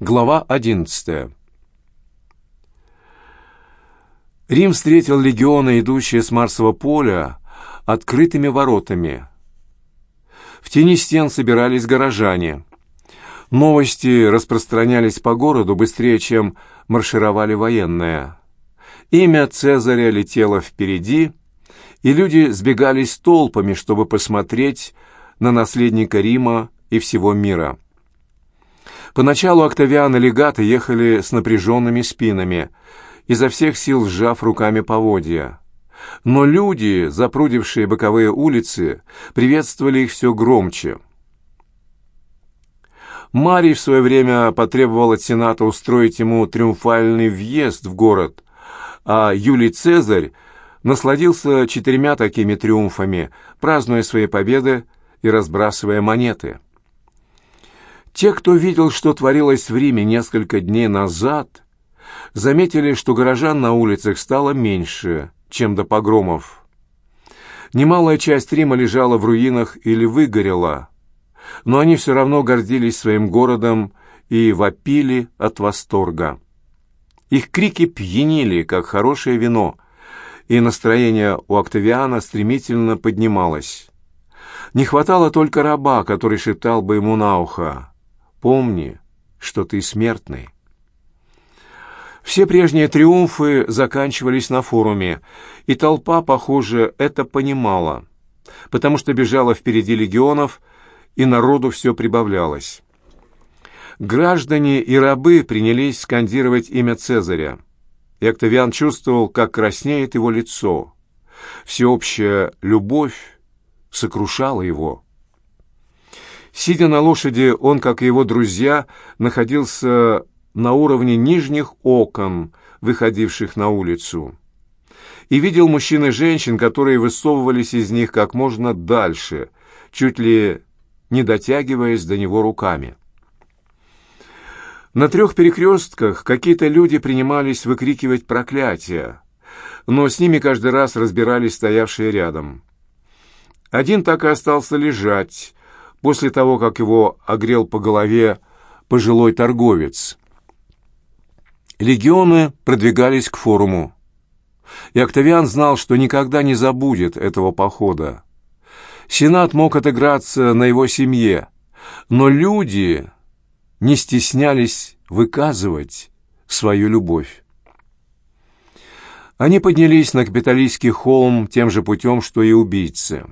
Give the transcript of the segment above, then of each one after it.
Глава 11. Рим встретил легионы, идущие с Марсового поля, открытыми воротами. В тени стен собирались горожане. Новости распространялись по городу быстрее, чем маршировали военные. Имя Цезаря летело впереди, и люди сбегались толпами, чтобы посмотреть на наследника Рима и всего мира. Поначалу Октавиан и легаты ехали с напряженными спинами, изо всех сил сжав руками поводья. Но люди, запрудившие боковые улицы, приветствовали их все громче. Марий в свое время потребовал от Сената устроить ему триумфальный въезд в город, а Юлий Цезарь насладился четырьмя такими триумфами, празднуя свои победы и разбрасывая монеты. Те, кто видел, что творилось в Риме несколько дней назад, заметили, что горожан на улицах стало меньше, чем до погромов. Немалая часть Рима лежала в руинах или выгорела, но они все равно гордились своим городом и вопили от восторга. Их крики пьянили, как хорошее вино, и настроение у Октавиана стремительно поднималось. Не хватало только раба, который шептал бы ему на ухо Помни, что ты смертный. Все прежние триумфы заканчивались на форуме, и толпа, похоже, это понимала, потому что бежала впереди легионов, и народу все прибавлялось. Граждане и рабы принялись скандировать имя Цезаря, и Октавиан чувствовал, как краснеет его лицо. Всеобщая любовь сокрушала его. Сидя на лошади, он, как и его друзья, находился на уровне нижних окон, выходивших на улицу, и видел мужчин и женщин, которые высовывались из них как можно дальше, чуть ли не дотягиваясь до него руками. На трех перекрестках какие-то люди принимались выкрикивать проклятия, но с ними каждый раз разбирались стоявшие рядом. Один так и остался лежать, после того, как его огрел по голове пожилой торговец. Легионы продвигались к форуму. И Октавиан знал, что никогда не забудет этого похода. Сенат мог отыграться на его семье, но люди не стеснялись выказывать свою любовь. Они поднялись на капиталистский холм тем же путем, что и убийцы.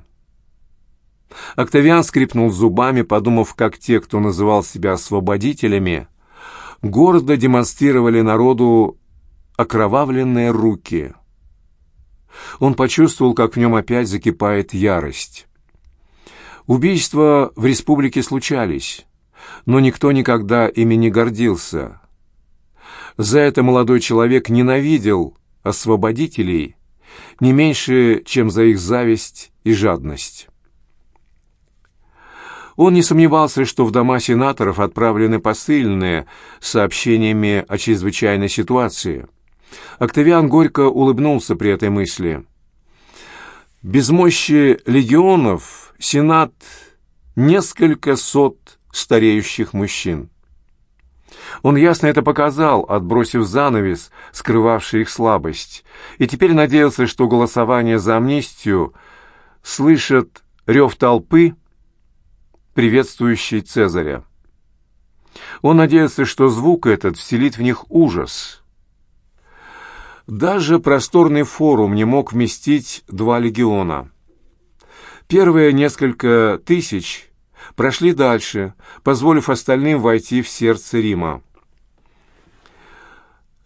Октавиан скрипнул зубами, подумав, как те, кто называл себя освободителями, гордо демонстрировали народу окровавленные руки. Он почувствовал, как в нем опять закипает ярость. Убийства в республике случались, но никто никогда ими не гордился. За это молодой человек ненавидел освободителей не меньше, чем за их зависть и жадность. Он не сомневался, что в дома сенаторов отправлены посыльные с сообщениями о чрезвычайной ситуации. Октавиан горько улыбнулся при этой мысли. Без мощи легионов Сенат — несколько сот стареющих мужчин. Он ясно это показал, отбросив занавес, скрывавший их слабость, и теперь надеялся, что голосование за амнистию слышат рев толпы — приветствующий Цезаря. Он надеялся, что звук этот вселит в них ужас. Даже просторный форум не мог вместить два легиона. Первые несколько тысяч прошли дальше, позволив остальным войти в сердце Рима.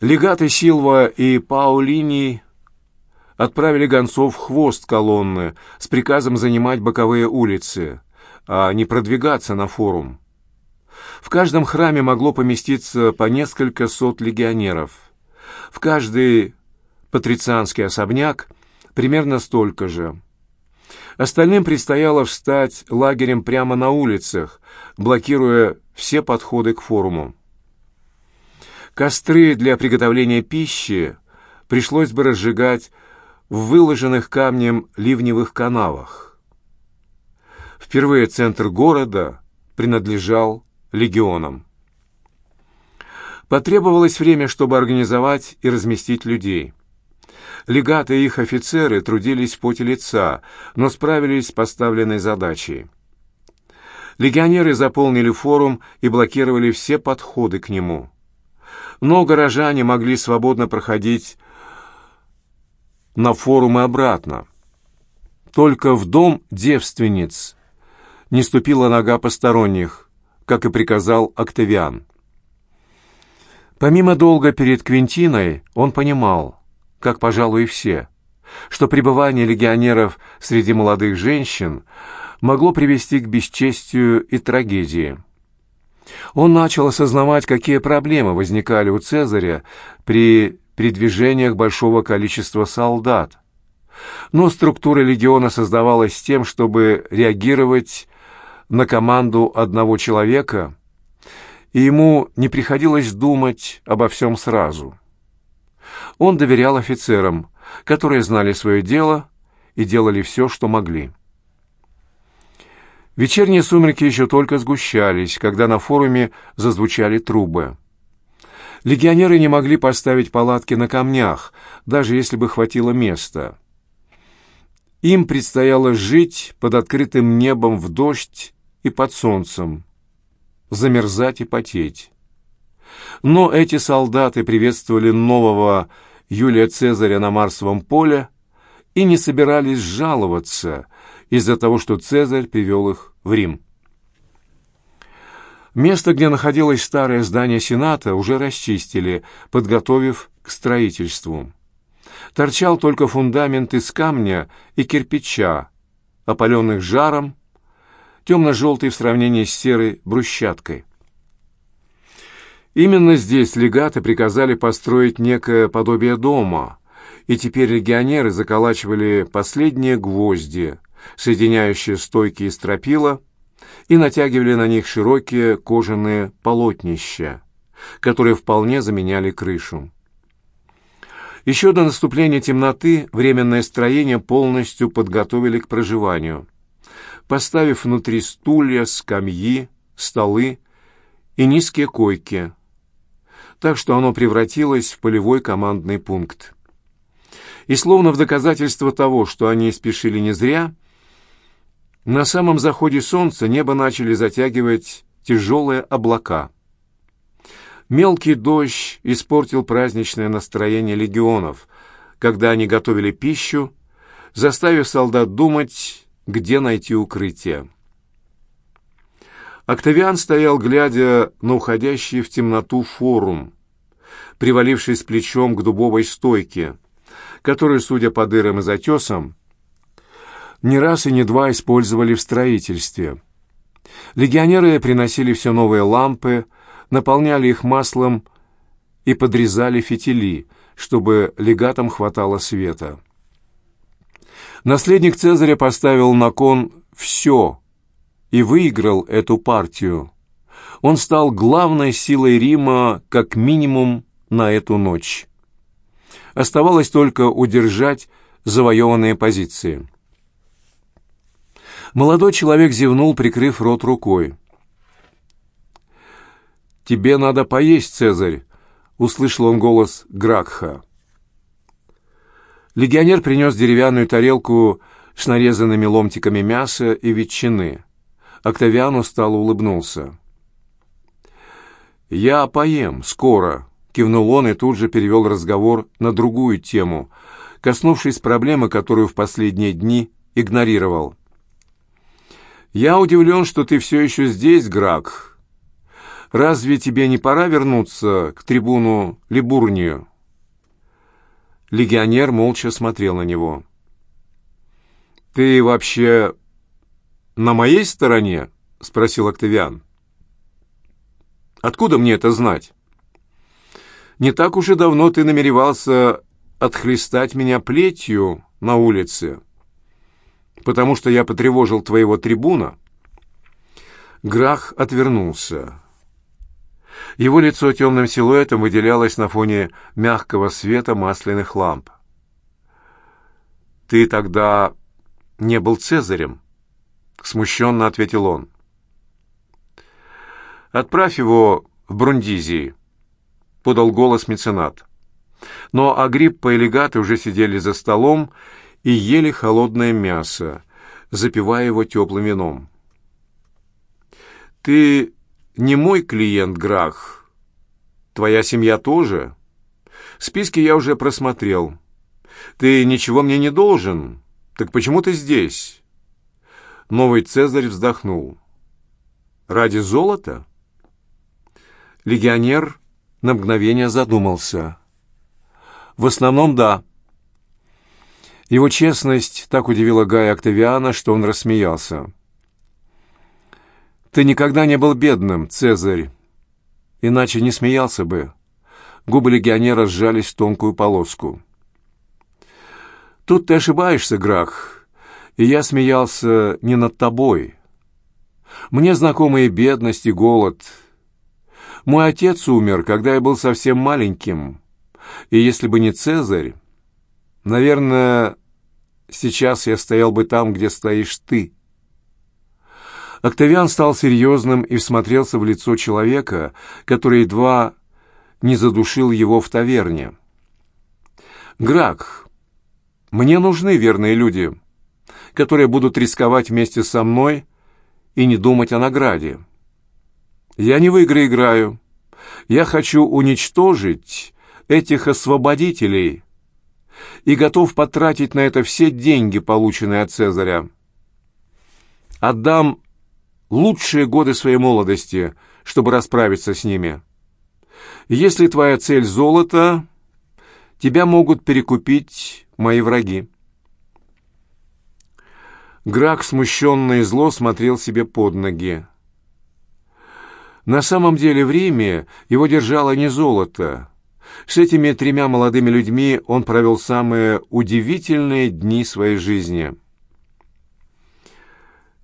Легаты Силва и Паулини отправили гонцов в хвост колонны с приказом занимать боковые улицы а не продвигаться на форум. В каждом храме могло поместиться по несколько сот легионеров. В каждый патрицианский особняк примерно столько же. Остальным предстояло встать лагерем прямо на улицах, блокируя все подходы к форуму. Костры для приготовления пищи пришлось бы разжигать в выложенных камнем ливневых канавах. Впервые центр города принадлежал легионам. Потребовалось время, чтобы организовать и разместить людей. Легаты и их офицеры трудились в поте лица, но справились с поставленной задачей. Легионеры заполнили форум и блокировали все подходы к нему. Но горожане могли свободно проходить на форум и обратно. Только в дом девственниц не ступила нога посторонних, как и приказал Октавиан. Помимо долга перед Квинтиной, он понимал, как, пожалуй, и все, что пребывание легионеров среди молодых женщин могло привести к бесчестию и трагедии. Он начал осознавать, какие проблемы возникали у Цезаря при передвижениях большого количества солдат. Но структура легиона создавалась тем, чтобы реагировать на команду одного человека – и ему не приходилось думать обо всем сразу. Он доверял офицерам, которые знали свое дело и делали все, что могли. Вечерние сумерки еще только сгущались, когда на форуме зазвучали трубы. Легионеры не могли поставить палатки на камнях, даже если бы хватило места. Им предстояло жить под открытым небом в дождь и под солнцем, замерзать и потеть. Но эти солдаты приветствовали нового Юлия Цезаря на Марсовом поле и не собирались жаловаться из-за того, что Цезарь привел их в Рим. Место, где находилось старое здание Сената, уже расчистили, подготовив к строительству. Торчал только фундамент из камня и кирпича, опаленных жаром темно-желтый в сравнении с серой брусчаткой. Именно здесь легаты приказали построить некое подобие дома, и теперь легионеры заколачивали последние гвозди, соединяющие стойки и стропила, и натягивали на них широкие кожаные полотнища, которые вполне заменяли крышу. Еще до наступления темноты временное строение полностью подготовили к проживанию – поставив внутри стулья, скамьи, столы и низкие койки, так что оно превратилось в полевой командный пункт. И словно в доказательство того, что они спешили не зря, на самом заходе солнца небо начали затягивать тяжелые облака. Мелкий дождь испортил праздничное настроение легионов, когда они готовили пищу, заставив солдат думать где найти укрытие. Октавиан стоял, глядя на уходящий в темноту форум, привалившись плечом к дубовой стойке, которую, судя по дырам и затесам, не раз и не два использовали в строительстве. Легионеры приносили все новые лампы, наполняли их маслом и подрезали фитили, чтобы легатам хватало света. Наследник Цезаря поставил на кон все и выиграл эту партию. Он стал главной силой Рима как минимум на эту ночь. Оставалось только удержать завоеванные позиции. Молодой человек зевнул, прикрыв рот рукой. «Тебе надо поесть, Цезарь!» — услышал он голос Гракха. Легионер принес деревянную тарелку с нарезанными ломтиками мяса и ветчины. Октавиан устало улыбнулся. «Я поем, скоро», — кивнул он и тут же перевел разговор на другую тему, коснувшись проблемы, которую в последние дни игнорировал. «Я удивлен, что ты все еще здесь, Грак. Разве тебе не пора вернуться к трибуну Либурнию?» Легионер молча смотрел на него. «Ты вообще на моей стороне?» — спросил Октавиан. «Откуда мне это знать?» «Не так уж и давно ты намеревался отхлестать меня плетью на улице, потому что я потревожил твоего трибуна». Грах отвернулся. Его лицо темным силуэтом выделялось на фоне мягкого света масляных ламп. «Ты тогда не был Цезарем?» — смущенно ответил он. «Отправь его в Брундизии. — подал голос меценат. Но Агриппа и легаты уже сидели за столом и ели холодное мясо, запивая его теплым вином. «Ты не мой клиент, Грах. Твоя семья тоже. Списки я уже просмотрел. Ты ничего мне не должен. Так почему ты здесь?» Новый Цезарь вздохнул. «Ради золота?» Легионер на мгновение задумался. «В основном, да». Его честность так удивила Гая Октавиана, что он рассмеялся. «Ты никогда не был бедным, Цезарь, иначе не смеялся бы». Губы легионера сжались в тонкую полоску. «Тут ты ошибаешься, Грах, и я смеялся не над тобой. Мне знакомы и бедность, и голод. Мой отец умер, когда я был совсем маленьким, и если бы не Цезарь, наверное, сейчас я стоял бы там, где стоишь ты». Октавиан стал серьезным и всмотрелся в лицо человека, который едва не задушил его в таверне. «Грак, мне нужны верные люди, которые будут рисковать вместе со мной и не думать о награде. Я не в игры играю. Я хочу уничтожить этих освободителей и готов потратить на это все деньги, полученные от Цезаря. Отдам лучшие годы своей молодости, чтобы расправиться с ними. Если твоя цель — золото, тебя могут перекупить мои враги. Грак, смущенно и зло, смотрел себе под ноги. На самом деле в Риме его держало не золото. С этими тремя молодыми людьми он провел самые удивительные дни своей жизни —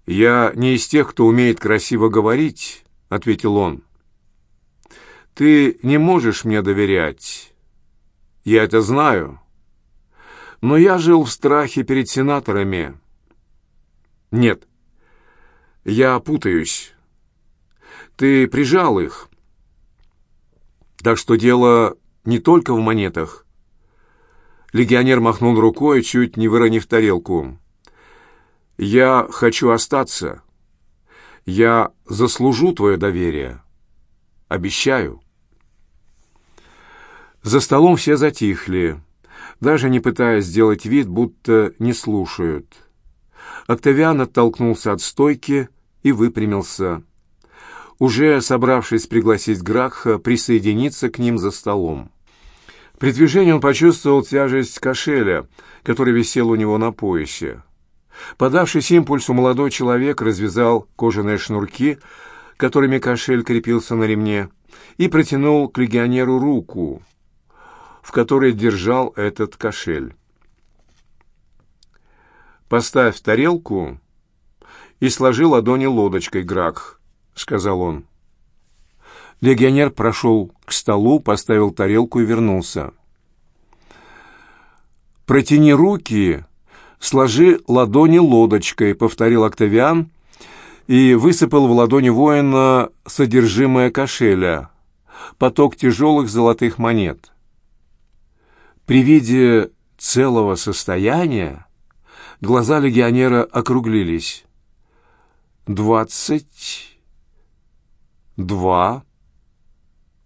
«Я не из тех, кто умеет красиво говорить», — ответил он. «Ты не можешь мне доверять. Я это знаю. Но я жил в страхе перед сенаторами. Нет, я путаюсь. Ты прижал их. Так что дело не только в монетах». Легионер махнул рукой, чуть не выронив тарелку. Я хочу остаться. Я заслужу твое доверие. Обещаю. За столом все затихли, даже не пытаясь сделать вид, будто не слушают. Октавиан оттолкнулся от стойки и выпрямился, уже собравшись пригласить Гракха присоединиться к ним за столом. При движении он почувствовал тяжесть кошеля, который висел у него на поясе. Подавшись импульсу, молодой человек развязал кожаные шнурки, которыми кошель крепился на ремне, и протянул к легионеру руку, в которой держал этот кошель. «Поставь тарелку и сложи ладони лодочкой, Грак», — сказал он. Легионер прошел к столу, поставил тарелку и вернулся. «Протяни руки «Сложи ладони лодочкой», — повторил Октавиан и высыпал в ладони воина содержимое кошеля, поток тяжелых золотых монет. При виде целого состояния глаза легионера округлились. «Двадцать два,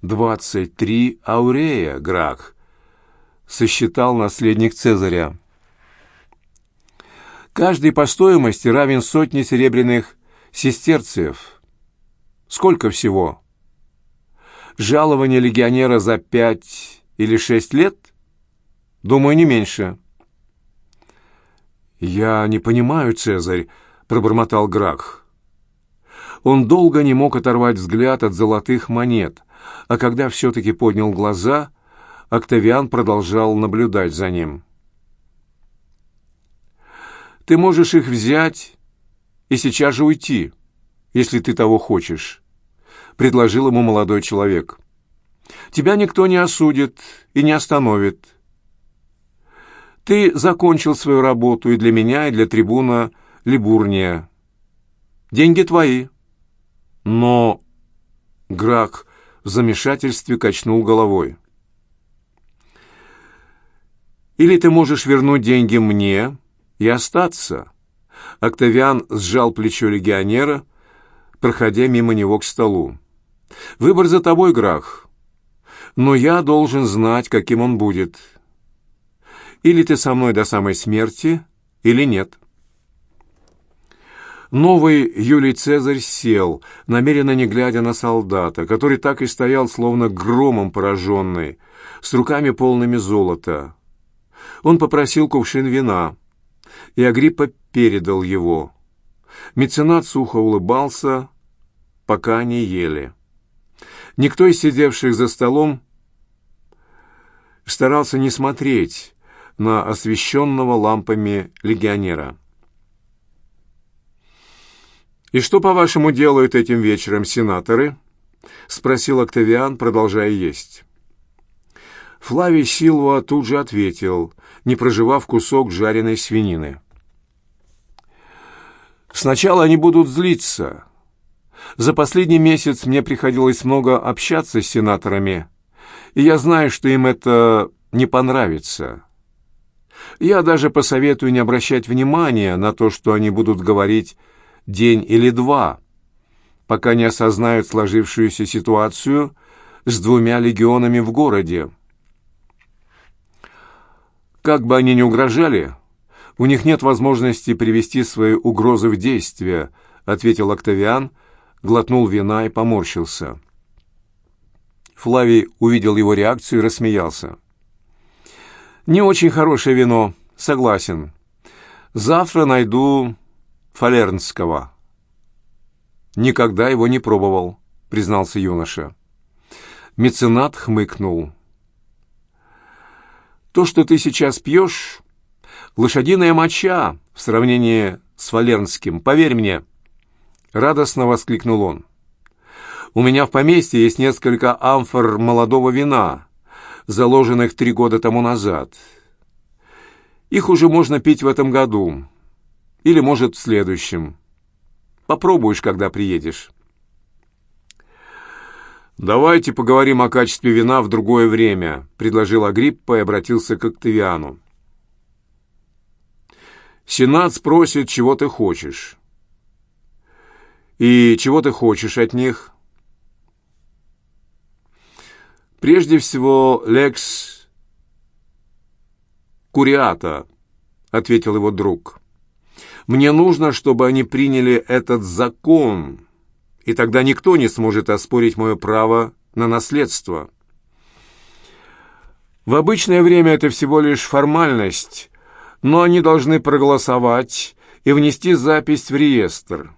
двадцать три аурея, Грак», — сосчитал наследник Цезаря. Каждый по стоимости равен сотне серебряных сестерциев. Сколько всего? Жалование легионера за пять или шесть лет? Думаю, не меньше. «Я не понимаю, Цезарь», — пробормотал Грах. Он долго не мог оторвать взгляд от золотых монет, а когда все-таки поднял глаза, Октавиан продолжал наблюдать за ним. Ты можешь их взять и сейчас же уйти, если ты того хочешь», — предложил ему молодой человек. «Тебя никто не осудит и не остановит. Ты закончил свою работу и для меня, и для трибуна Либурния. Деньги твои». Но Грак в замешательстве качнул головой. «Или ты можешь вернуть деньги мне и остаться?» Октавиан сжал плечо легионера, проходя мимо него к столу. «Выбор за тобой, Грах, но я должен знать, каким он будет. Или ты со мной до самой смерти, или нет». Новый Юлий Цезарь сел, намеренно не глядя на солдата, который так и стоял, словно громом пораженный, с руками полными золота. Он попросил кувшин вина, и Агриппа передал его. Меценат сухо улыбался, пока они ели. Никто из сидевших за столом старался не смотреть на освещенного лампами легионера. «И что, по-вашему, делают этим вечером сенаторы?» — спросил Октавиан, продолжая есть. Флавий Силва тут же ответил, не проживав кусок жареной свинины. «Сначала они будут злиться. За последний месяц мне приходилось много общаться с сенаторами, и я знаю, что им это не понравится. Я даже посоветую не обращать внимания на то, что они будут говорить день или два, пока не осознают сложившуюся ситуацию с двумя легионами в городе. Как бы они ни угрожали, у них нет возможности привести свои угрозы в действие, ответил Октавиан, глотнул вина и поморщился. Флавий увидел его реакцию и рассмеялся. «Не очень хорошее вино, согласен. Завтра найду Фалернского». «Никогда его не пробовал», — признался юноша. Меценат хмыкнул. «То, что ты сейчас пьешь, лошадиная моча в сравнении с Фалернским, поверь мне», — радостно воскликнул он. У меня в поместье есть несколько амфор молодого вина, заложенных три года тому назад. Их уже можно пить в этом году. Или, может, в следующем. Попробуешь, когда приедешь. «Давайте поговорим о качестве вина в другое время», — предложил Агриппа и обратился к Октавиану. «Сенат спросит, чего ты хочешь». «И чего ты хочешь от них?» Прежде всего, лекс куриата, ответил его друг. Мне нужно, чтобы они приняли этот закон, и тогда никто не сможет оспорить мое право на наследство. В обычное время это всего лишь формальность, но они должны проголосовать и внести запись в реестр.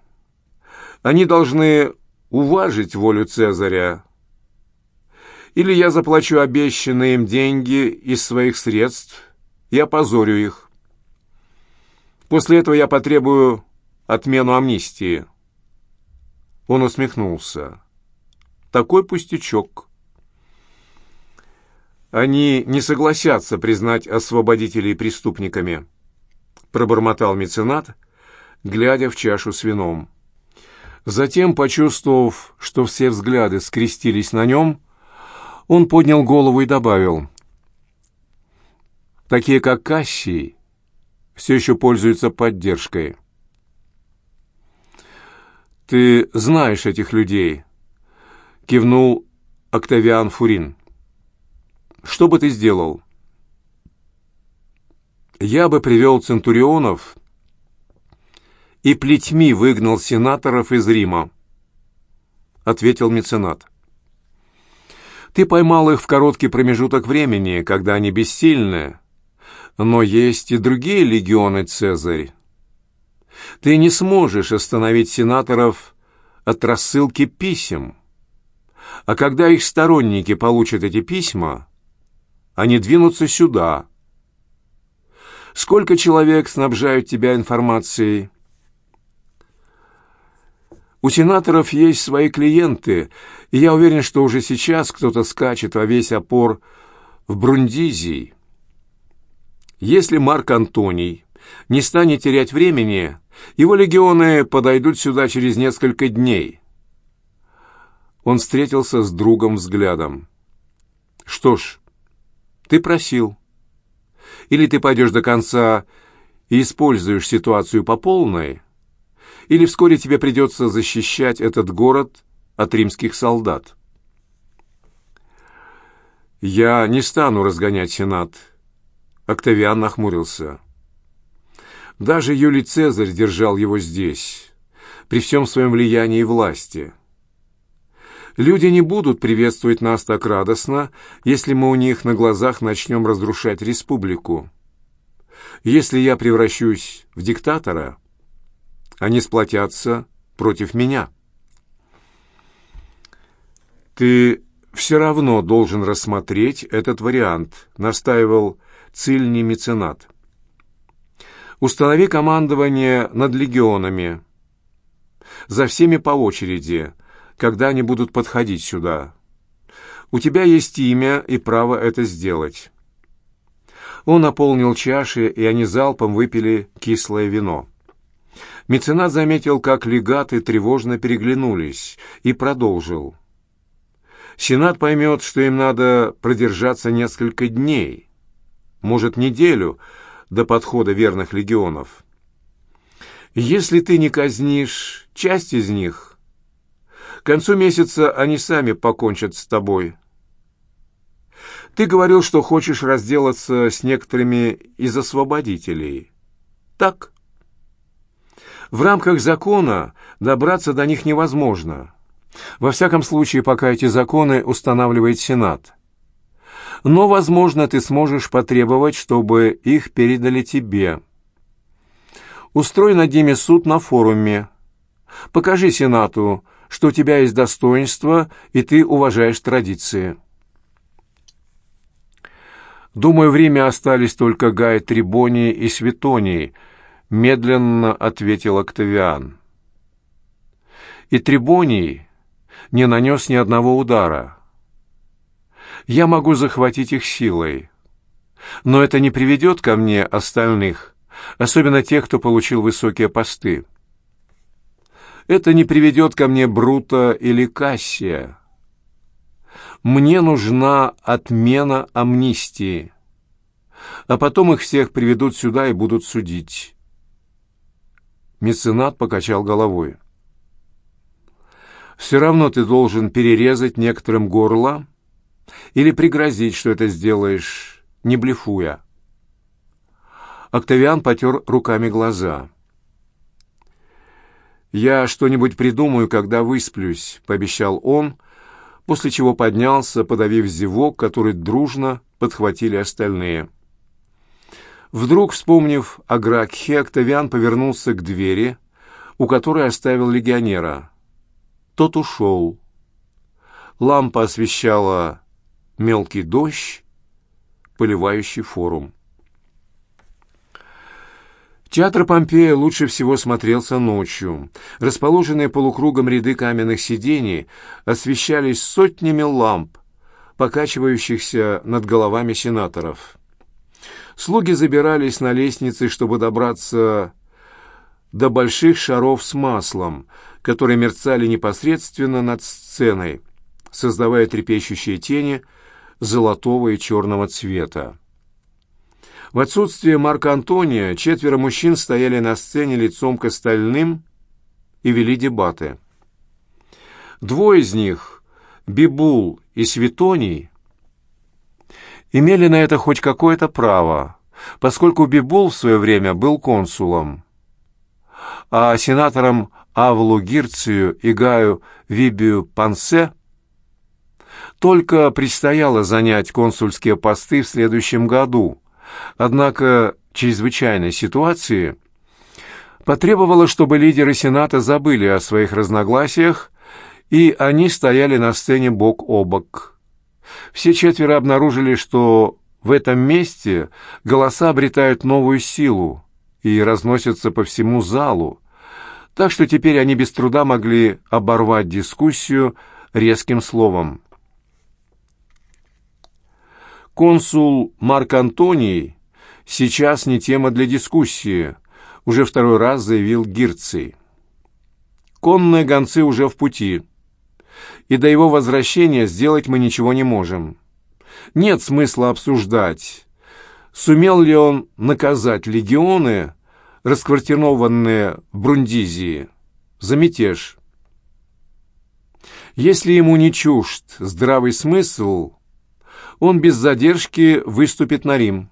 Они должны уважить волю Цезаря, или я заплачу обещанные им деньги из своих средств и опозорю их. После этого я потребую отмену амнистии». Он усмехнулся. «Такой пустячок». «Они не согласятся признать освободителей преступниками», пробормотал меценат, глядя в чашу с вином. Затем, почувствовав, что все взгляды скрестились на нем, он поднял голову и добавил. «Такие, как Кассий, все еще пользуются поддержкой». «Ты знаешь этих людей», — кивнул Октавиан Фурин. «Что бы ты сделал?» «Я бы привел центурионов и плетьми выгнал сенаторов из Рима», — ответил меценат. Ты поймал их в короткий промежуток времени, когда они бессильны. Но есть и другие легионы, Цезарь. Ты не сможешь остановить сенаторов от рассылки писем. А когда их сторонники получат эти письма, они двинутся сюда. Сколько человек снабжают тебя информацией? У сенаторов есть свои клиенты, и я уверен, что уже сейчас кто-то скачет во весь опор в Брундизии. Если Марк Антоний не станет терять времени, его легионы подойдут сюда через несколько дней. Он встретился с другом взглядом. «Что ж, ты просил. Или ты пойдешь до конца и используешь ситуацию по полной, или вскоре тебе придется защищать этот город от римских солдат». «Я не стану разгонять Сенат», — Октавиан нахмурился. «Даже Юлий Цезарь держал его здесь, при всем своем влиянии и власти». Люди не будут приветствовать нас так радостно, если мы у них на глазах начнем разрушать республику. Если я превращусь в диктатора, они сплотятся против меня. Ты все равно должен рассмотреть этот вариант, настаивал цильний меценат. Установи командование над легионами. За всеми по очереди, когда они будут подходить сюда. У тебя есть имя и право это сделать». Он наполнил чаши, и они залпом выпили кислое вино. Меценат заметил, как легаты тревожно переглянулись, и продолжил. «Сенат поймет, что им надо продержаться несколько дней, может, неделю, до подхода верных легионов. Если ты не казнишь часть из них, к концу месяца они сами покончат с тобой. Ты говорил, что хочешь разделаться с некоторыми из освободителей. Так? В рамках закона добраться до них невозможно. Во всяком случае, пока эти законы устанавливает Сенат. Но, возможно, ты сможешь потребовать, чтобы их передали тебе. Устрой над ними суд на форуме. Покажи Сенату, что у тебя есть достоинство, и ты уважаешь традиции. Думаю, время остались только Гай Трибонии и Светонии, медленно ответил Октавиан. И Трибоний не нанес ни одного удара. Я могу захватить их силой, но это не приведет ко мне остальных, особенно тех, кто получил высокие посты это не приведет ко мне Брута или Кассия. Мне нужна отмена амнистии, а потом их всех приведут сюда и будут судить. Меценат покачал головой. «Все равно ты должен перерезать некоторым горло или пригрозить, что это сделаешь, не блефуя». Октавиан потер руками глаза. «Я что-нибудь придумаю, когда высплюсь», — пообещал он, после чего поднялся, подавив зевок, который дружно подхватили остальные. Вдруг, вспомнив о Гракхе, Октавиан повернулся к двери, у которой оставил легионера. Тот ушел. Лампа освещала мелкий дождь, поливающий форум. Театр Помпея лучше всего смотрелся ночью. Расположенные полукругом ряды каменных сидений освещались сотнями ламп, покачивающихся над головами сенаторов. Слуги забирались на лестницы, чтобы добраться до больших шаров с маслом, которые мерцали непосредственно над сценой, создавая трепещущие тени золотого и черного цвета. В отсутствие Марка Антония четверо мужчин стояли на сцене лицом к остальным и вели дебаты. Двое из них, Бибул и Светоний, имели на это хоть какое-то право, поскольку Бибул в свое время был консулом, а сенаторам Авлу Гирцию и Гаю Вибию Пансе только предстояло занять консульские посты в следующем году – Однако чрезвычайной ситуации потребовала, чтобы лидеры Сената забыли о своих разногласиях, и они стояли на сцене бок о бок. Все четверо обнаружили, что в этом месте голоса обретают новую силу и разносятся по всему залу, так что теперь они без труда могли оборвать дискуссию резким словом. Консул Марк Антоний сейчас не тема для дискуссии, уже второй раз заявил Гирций. Конные гонцы уже в пути. и до его возвращения сделать мы ничего не можем. Нет смысла обсуждать, сумел ли он наказать легионы, расквартированные в Брундизии, за мятеж. Если ему не чужд здравый смысл, он без задержки выступит на Рим.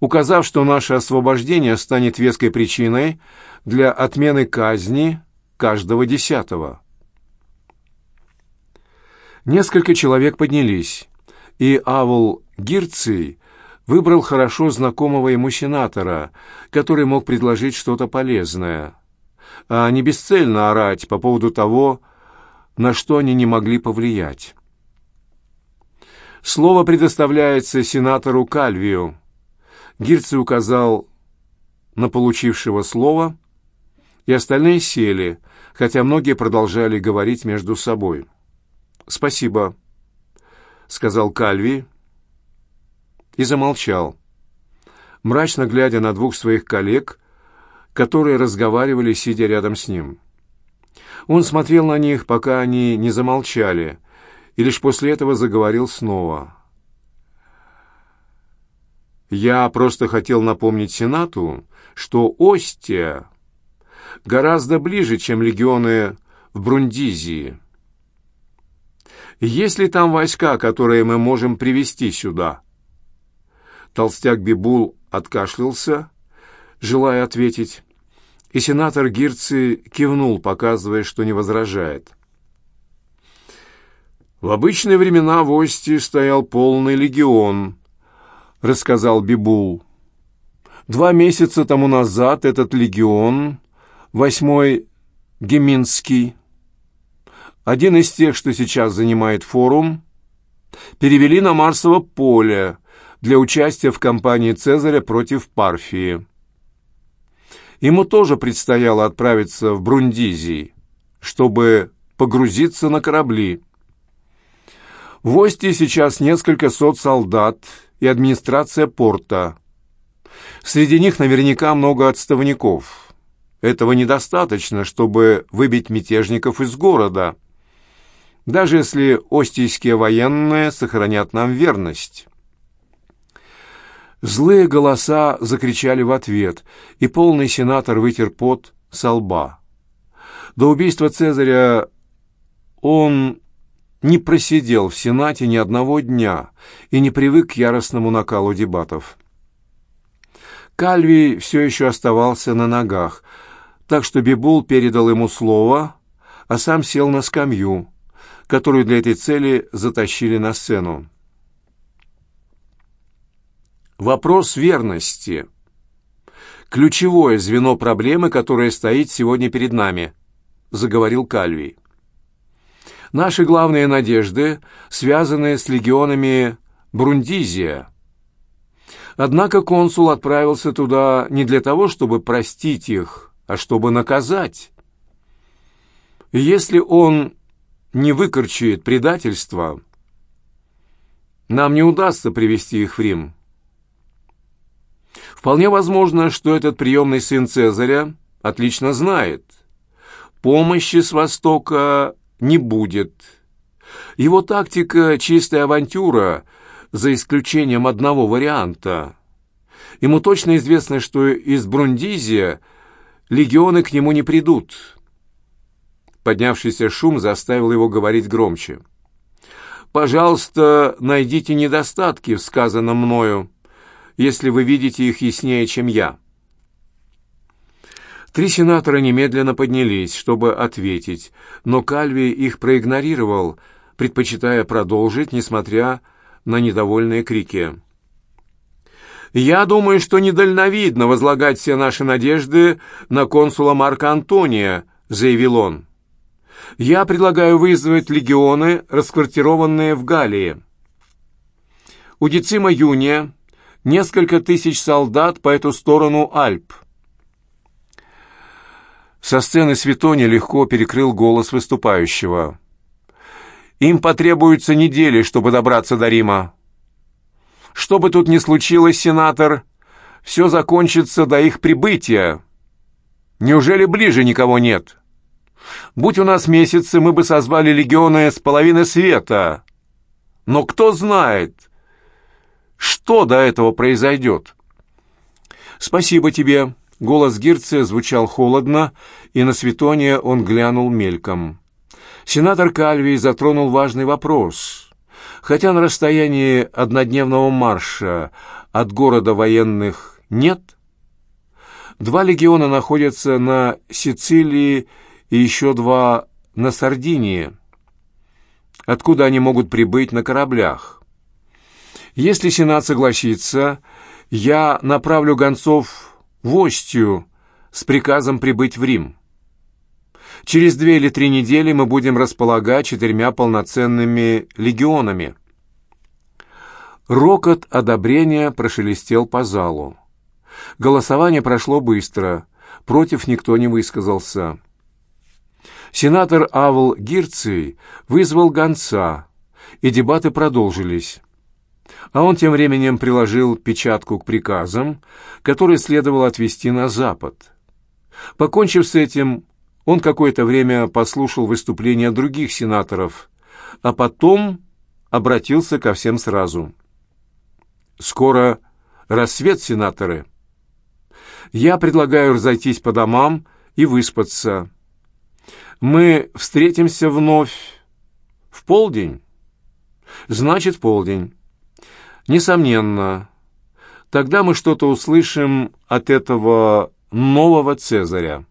Указав, что наше освобождение станет веской причиной для отмены казни каждого десятого. Несколько человек поднялись, и Авул Гирций выбрал хорошо знакомого ему сенатора, который мог предложить что-то полезное, а не бесцельно орать по поводу того, на что они не могли повлиять. Слово предоставляется сенатору Кальвию. Гирций указал на получившего слово, и остальные сели, хотя многие продолжали говорить между собой. «Спасибо», — сказал Кальви и замолчал, мрачно глядя на двух своих коллег, которые разговаривали, сидя рядом с ним. Он смотрел на них, пока они не замолчали, и лишь после этого заговорил снова. «Я просто хотел напомнить Сенату, что Остия гораздо ближе, чем легионы в Брундизии. Есть ли там войска, которые мы можем привести сюда?» Толстяк Бибул откашлялся, желая ответить, и сенатор Гирци кивнул, показывая, что не возражает. «В обычные времена в Ости стоял полный легион», — рассказал Бибул. «Два месяца тому назад этот легион, восьмой Геминский, один из тех, что сейчас занимает форум, перевели на Марсово поле для участия в кампании Цезаря против Парфии. Ему тоже предстояло отправиться в Брундизий, чтобы погрузиться на корабли. В Ости сейчас несколько сот солдат и администрация порта. Среди них наверняка много отставников. Этого недостаточно, чтобы выбить мятежников из города, даже если остийские военные сохранят нам верность. Злые голоса закричали в ответ, и полный сенатор вытер пот со лба. До убийства Цезаря он не просидел в Сенате ни одного дня и не привык к яростному накалу дебатов. Кальви все еще оставался на ногах, так что Бибул передал ему слово, а сам сел на скамью, которую для этой цели затащили на сцену. Вопрос верности. Ключевое звено проблемы, которое стоит сегодня перед нами, заговорил Кальвий. Наши главные надежды связаны с легионами Брундизия. Однако консул отправился туда не для того, чтобы простить их, а чтобы наказать. если он не выкорчует предательство, нам не удастся привести их в Рим. Вполне возможно, что этот приемный сын Цезаря отлично знает. Помощи с Востока не будет. Его тактика — чистая авантюра, за исключением одного варианта. Ему точно известно, что из Брундизия легионы к нему не придут. Поднявшийся шум заставил его говорить громче. «Пожалуйста, найдите недостатки в сказанном мною если вы видите их яснее, чем я». Три сенатора немедленно поднялись, чтобы ответить, но Кальви их проигнорировал, предпочитая продолжить, несмотря на недовольные крики. «Я думаю, что недальновидно возлагать все наши надежды на консула Марка Антония», — заявил он. «Я предлагаю вызвать легионы, расквартированные в Галлии. У Децима Юния несколько тысяч солдат по эту сторону Альп. Со сцены Светони легко перекрыл голос выступающего. «Им потребуются недели, чтобы добраться до Рима. Что бы тут ни случилось, сенатор, все закончится до их прибытия. Неужели ближе никого нет? Будь у нас месяцы, мы бы созвали легионы с половины света. Но кто знает, что до этого произойдет? Спасибо тебе. Голос Гирция звучал холодно, и на Светония он глянул мельком. Сенатор Кальвий затронул важный вопрос. Хотя на расстоянии однодневного марша от города военных нет, два легиона находятся на Сицилии и еще два на Сардинии, откуда они могут прибыть на кораблях. Если Сенат согласится, я направлю гонцов в Остию с приказом прибыть в Рим. Через две или три недели мы будем располагать четырьмя полноценными легионами. Рокот одобрения прошелестел по залу. Голосование прошло быстро, против никто не высказался. Сенатор Авл Гирций вызвал гонца, и дебаты продолжились. А он тем временем приложил печатку к приказам, которые следовало отвести на запад. Покончив с этим, он какое-то время послушал выступления других сенаторов, а потом обратился ко всем сразу. «Скоро рассвет, сенаторы. Я предлагаю разойтись по домам и выспаться. Мы встретимся вновь в полдень? Значит, полдень. Несомненно. Тогда мы что-то услышим от этого нового Цезаря».